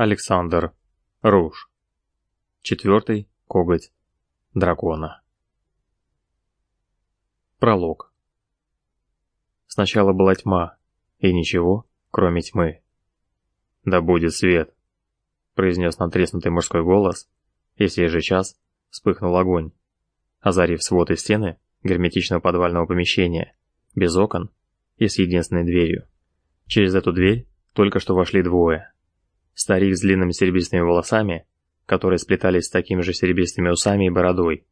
Александр Руж. Четвертый коготь дракона. Пролог. Сначала была тьма, и ничего, кроме тьмы. «Да будет свет», — произнес натреснутый мужской голос, и в сей же час вспыхнул огонь, озарив свод и стены герметичного подвального помещения, без окон и с единственной дверью. Через эту дверь только что вошли двое. Старик с длинными серебристыми волосами, которые сплетались с такими же серебристыми усами и бородой,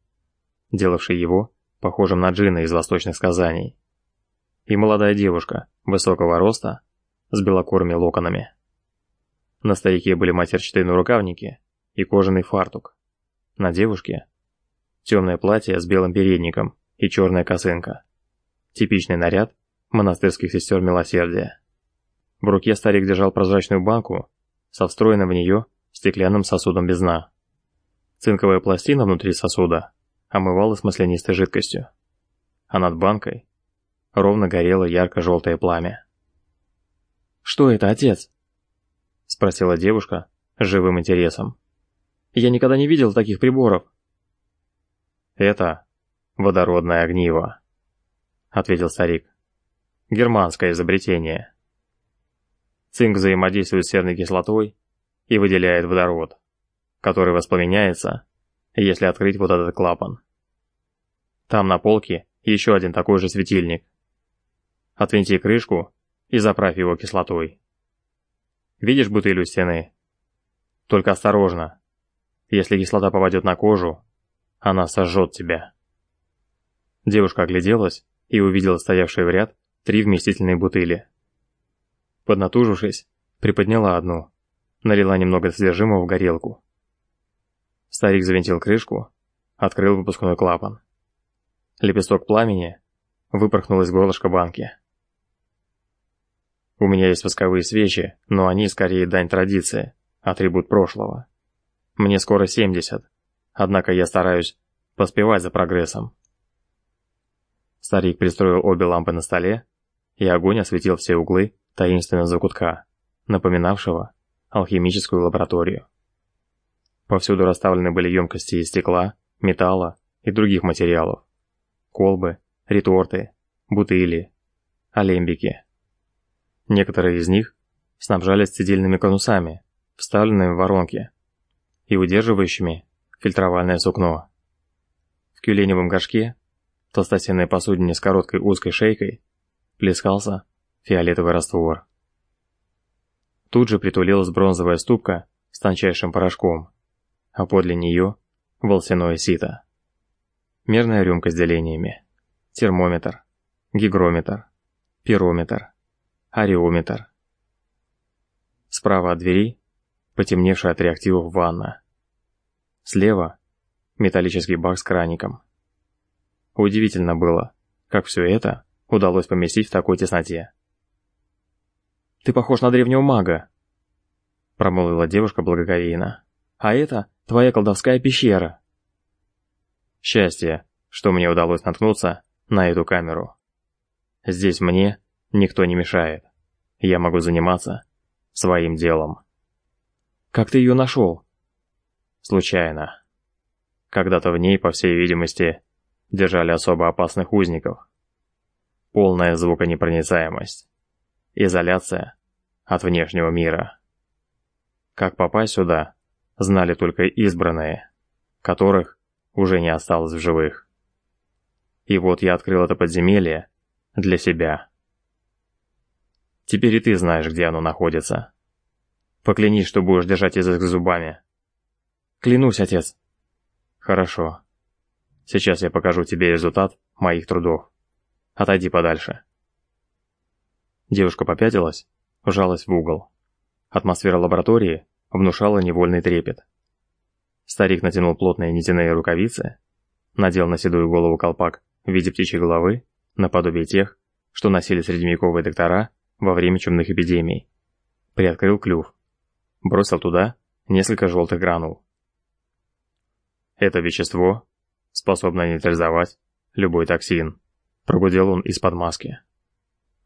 делавший его похожим на джина из восточных сказаний. И молодая девушка, высокого роста, с белокурыми локонами. На старике были матерчатые нарукавники и кожаный фартук. На девушке темное платье с белым передником и черная косынка. Типичный наряд монастырских сестер милосердия. В руке старик держал прозрачную банку со встроенным в нее стеклянным сосудом без дна. Цинковая пластина внутри сосуда омывалась маслянистой жидкостью, а над банкой ровно горело ярко-желтое пламя. «Что это, отец?» — спросила девушка с живым интересом. «Я никогда не видел таких приборов». «Это водородное огниво», — ответил старик. «Германское изобретение». Цинк взаимодействует с серной кислотой и выделяет водород, который воспламеняется, если открыть вот этот клапан. Там на полке еще один такой же светильник. Отвинти крышку и заправь его кислотой. Видишь бутыль у стены? Только осторожно. Если кислота попадет на кожу, она сожжет тебя. Девушка огляделась и увидела стоявшие в ряд три вместительные бутыли. Поднатужившись, приподняла одну, налила немного содержимого в горелку. Старик завинтил крышку, открыл выпускной клапан. Лепесток пламени выпорхнул из горлышка банки. У меня есть восковые свечи, но они скорее дань традиции, атрибут прошлого. Мне скоро 70, однако я стараюсь поспевать за прогрессом. Старик пристроил обе лампы на столе, и огонь осветил все углы таинственного закутка, напоминавшего алхимическую лабораторию. Повсюду расставлены были емкости из стекла, металла и других материалов. Колбы, реторты, бутыли, алембики. Некоторые из них снабжались цедильными конусами, вставленными в воронки, и удерживающими фильтровальное сукно. В кюленевом горшке, толстостенной посудине с короткой узкой шейкой, плескался фиолетовый раствор. Тут же притулилась бронзовая ступка с тончайшим порошком, а подле нее волосяное сито. Мерная рюмка с делениями, термометр, гигрометр, пирометр, ареометр. Справа от двери потемневшая от реактивов ванна. Слева металлический бак с краником. Удивительно было, как все это удалось поместить в такой тесноте. Ты похож на древнего мага», — промолвила девушка благоговейно. «А это твоя колдовская пещера». Счастье, что мне удалось наткнуться на эту камеру. Здесь мне никто не мешает. Я могу заниматься своим делом. «Как ты ее нашел?» «Случайно. Когда-то в ней, по всей видимости, держали особо опасных узников. Полная звуконепроницаемость. Изоляция от внешнего мира. Как попасть сюда, знали только избранные, которых уже не осталось в живых. И вот я открыл это подземелье для себя. Теперь и ты знаешь, где оно находится. Поклянись, что будешь держать язык зубами. Клянусь, отец. Хорошо. Сейчас я покажу тебе результат моих трудов. Отойди подальше. Девушка попятилась, вжалась в угол. Атмосфера лаборатории внушала невольный трепет. Старик натянул плотные нитяные рукавицы, надел на седую голову колпак в виде птичьей головы, наподобие тех, что носили средневековые доктора во время чумных эпидемий. Приоткрыл клюв. Бросил туда несколько желтых гранул. Это вещество способно нейтрализовать любой токсин, пробудил он из-под маски.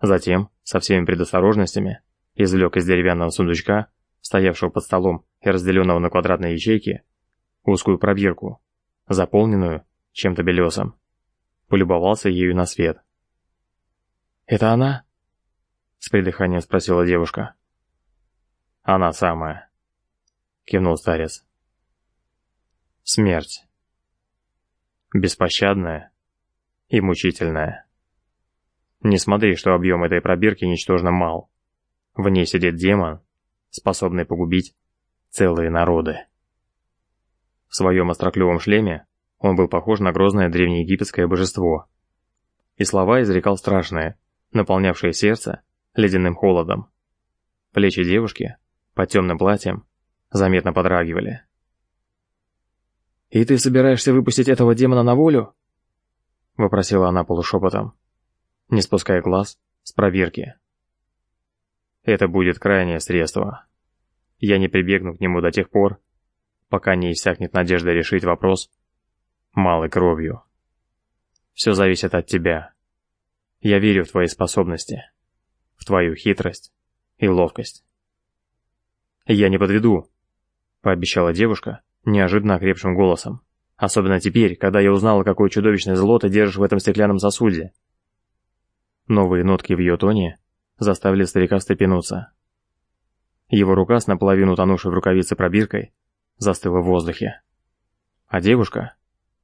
Затем, со всеми предосторожностями, извлек из деревянного сундучка стоявшего под столом и разделенного на квадратные ячейки, узкую пробирку, заполненную чем-то белесом. Полюбовался ею на свет. «Это она?» — с придыханием спросила девушка. «Она самая», — кивнул старец. «Смерть. Беспощадная и мучительная. Не смотри, что объем этой пробирки ничтожно мал. В ней сидит демон, способный погубить целые народы». В своем остроклевом шлеме он был похож на грозное древнеегипетское божество. И слова изрекал страшные, наполнявшие сердце ледяным холодом. Плечи девушки, под темным платьем, заметно подрагивали. «И ты собираешься выпустить этого демона на волю?» — вопросила она полушепотом, не спуская глаз с проверки. «Это будет крайнее средство. Я не прибегну к нему до тех пор, пока не иссякнет надежда решить вопрос малой кровью. Все зависит от тебя. Я верю в твои способности, в твою хитрость и ловкость. Я не подведу, пообещала девушка неожиданно окрепшим голосом. Особенно теперь, когда я узнала, какое чудовищное зло ты держишь в этом стеклянном сосуде. Новые нотки в ее тоне заставили старика встрепенуться. Его рука с наполовину тонувшей в рукавице пробиркой застыла в воздухе. А девушка,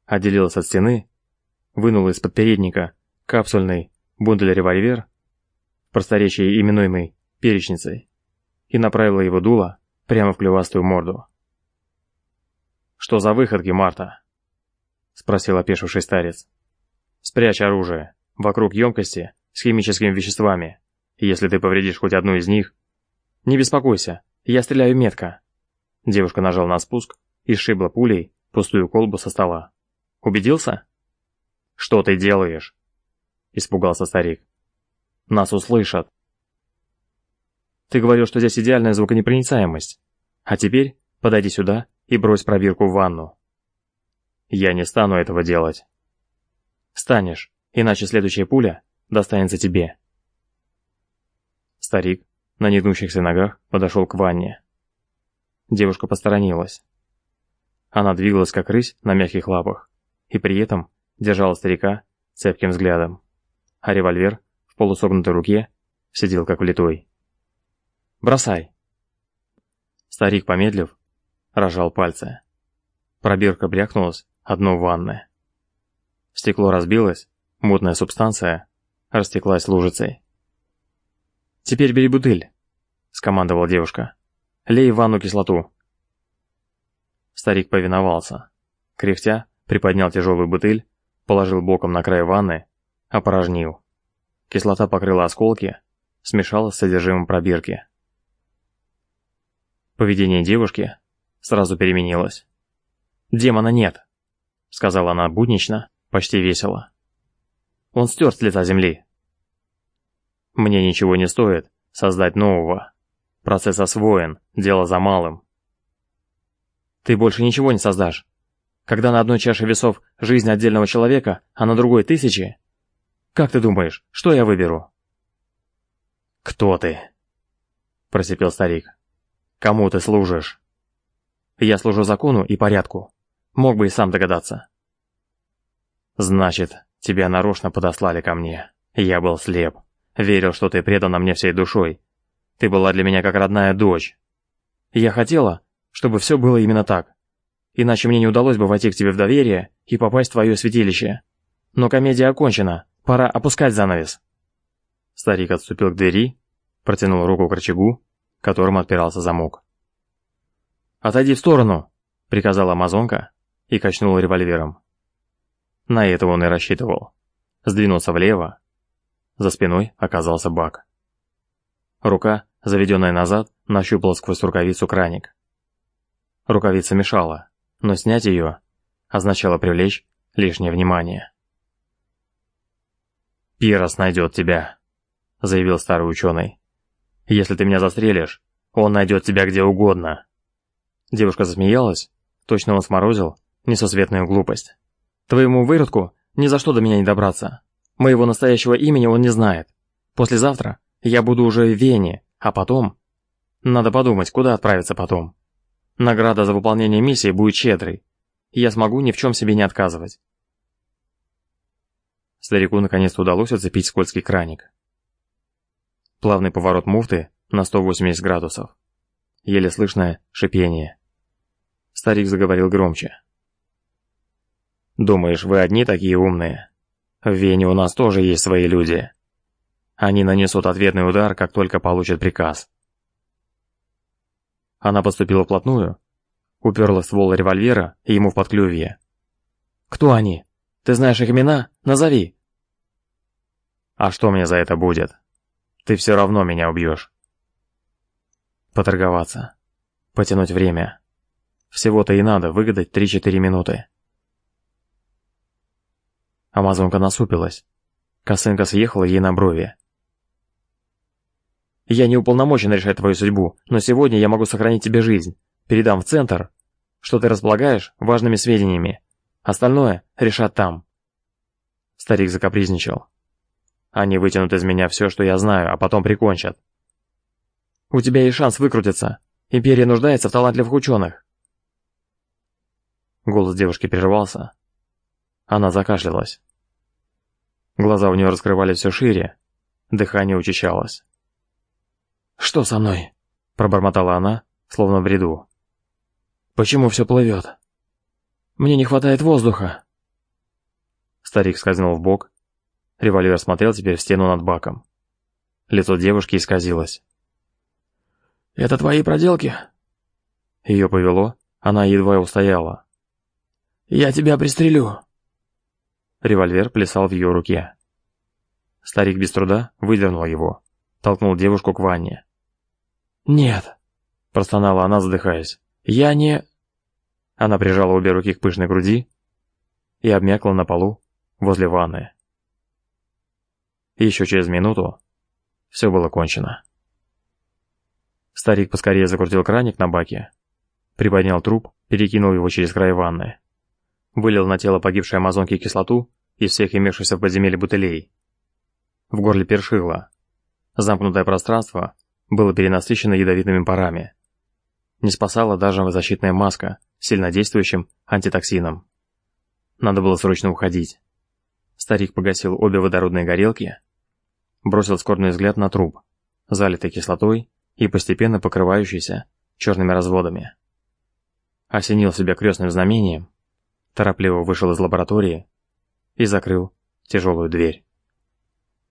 отделилась от стены, вынула из-под передника капсульный бундель-револьвер, в просторечии именуемый перечницей, и направила его дуло прямо в клювастую морду. «Что за выходки, Марта?» — спросил опешивший старец. «Спрячь оружие. Вокруг емкости с химическими веществами. Если ты повредишь хоть одну из них...» «Не беспокойся, я стреляю метко». Девушка нажала на спуск и сшибла пулей пустую колбу со стола. Убедился? Что ты делаешь? Испугался старик. Нас услышат. Ты говорил, что здесь идеальная звуконепроницаемость. А теперь подойди сюда и брось пробирку в ванну. Я не стану этого делать. Станешь, иначе следующая пуля достанется тебе. Старик на негнущихся ногах подошел к ванне. Девушка посторонилась. Она двигалась как рысь на мягких лапах, и при этом держал старика цепким взглядом, а револьвер в полусогнутой руке сидел как влитой. «Бросай!» Старик, помедлив, рожал пальцы. Пробирка брякнулась одно в ванной. Стекло разбилось, мутная субстанция растеклась лужицей. «Теперь бери бутыль», — скомандовала девушка. «Лей в ванну кислоту». Старик повиновался. Кряхтя, приподнял тяжелую бутыль, положил боком на край ванны, опорожнил. Кислота покрыла осколки, смешалась с содержимым пробирки. Поведение девушки сразу переменилось. «Демона нет», — сказала она буднично, почти весело. «Он стер с лица земли». «Мне ничего не стоит создать нового. Процесс освоен, дело за малым». «Ты больше ничего не создашь когда на одной чаше весов жизнь отдельного человека, а на другой тысячи? Как ты думаешь, что я выберу?» «Кто ты?» – просипел старик. «Кому ты служишь?» «Я служу закону и порядку. Мог бы и сам догадаться». «Значит, тебя нарочно подослали ко мне. Я был слеп. Верил, что ты предана мне всей душой. Ты была для меня как родная дочь. Я хотела, чтобы все было именно так иначе мне не удалось бы войти к тебе в доверие и попасть в твое святилище. Но комедия окончена, пора опускать занавес». Старик отступил к двери, протянул руку к рычагу, которым отпирался замок. «Отойди в сторону!» — приказала амазонка и качнула револьвером. На это он и рассчитывал. Сдвинулся влево. За спиной оказался бак. Рука, заведенная назад, нащупала сквозь рукавицу краник. Рукавица мешала но снять ее означало привлечь лишнее внимание. «Пирос найдет тебя», — заявил старый ученый. «Если ты меня застрелишь, он найдет тебя где угодно». Девушка засмеялась, точно он сморозил несусветную глупость. «Твоему выродку ни за что до меня не добраться. Моего настоящего имени он не знает. Послезавтра я буду уже в Вене, а потом...» Надо подумать, куда отправиться потом. Награда за выполнение миссии будет щедрой, и я смогу ни в чем себе не отказывать. Старику наконец удалось отцепить скользкий краник. Плавный поворот муфты на 180 градусов. Еле слышное шипение. Старик заговорил громче. «Думаешь, вы одни такие умные? В Вене у нас тоже есть свои люди. Они нанесут ответный удар, как только получат приказ». Она подступила вплотную, уперла ствол револьвера ему в подклювье. «Кто они? Ты знаешь их имена? Назови!» «А что мне за это будет? Ты все равно меня убьешь». Поторговаться. Потянуть время. Всего-то и надо выгадать 3-4 минуты. Амазонка насупилась. Косынка съехала ей на брови. «Я не уполномочен решать твою судьбу, но сегодня я могу сохранить тебе жизнь. Передам в центр, что ты располагаешь важными сведениями. Остальное решат там». Старик закапризничал. «Они вытянут из меня все, что я знаю, а потом прикончат». «У тебя есть шанс выкрутиться. Империя нуждается в талантливых ученых». Голос девушки прервался. Она закашлялась. Глаза у нее раскрывались все шире, дыхание учащалось. «Что со мной?» – пробормотала она, словно в бреду. «Почему все плывет? Мне не хватает воздуха!» Старик скользнул в бок. Револьвер смотрел теперь в стену над баком. Лицо девушки исказилось. «Это твои проделки?» Ее повело, она едва устояла. «Я тебя пристрелю!» Револьвер плясал в ее руке. Старик без труда выдернул его, толкнул девушку к ванне. «Нет!» – простонала она, задыхаясь. «Я не...» Она прижала обе руки к пышной груди и обмякла на полу возле ванны. Еще через минуту все было кончено. Старик поскорее закрутил краник на баке, приподнял труп, перекинул его через край ванны, вылил на тело погибшей амазонки кислоту из всех имевшихся в подземелье бутылей. В горле першило. Замкнутое пространство было перенасыщено ядовитыми парами. Не спасала даже защитная маска с сильнодействующим антитоксином. Надо было срочно уходить. Старик погасил обе водородные горелки, бросил скорбный взгляд на труп, залитый кислотой и постепенно покрывающийся черными разводами. Осенил себя крестным знамением, торопливо вышел из лаборатории и закрыл тяжелую дверь.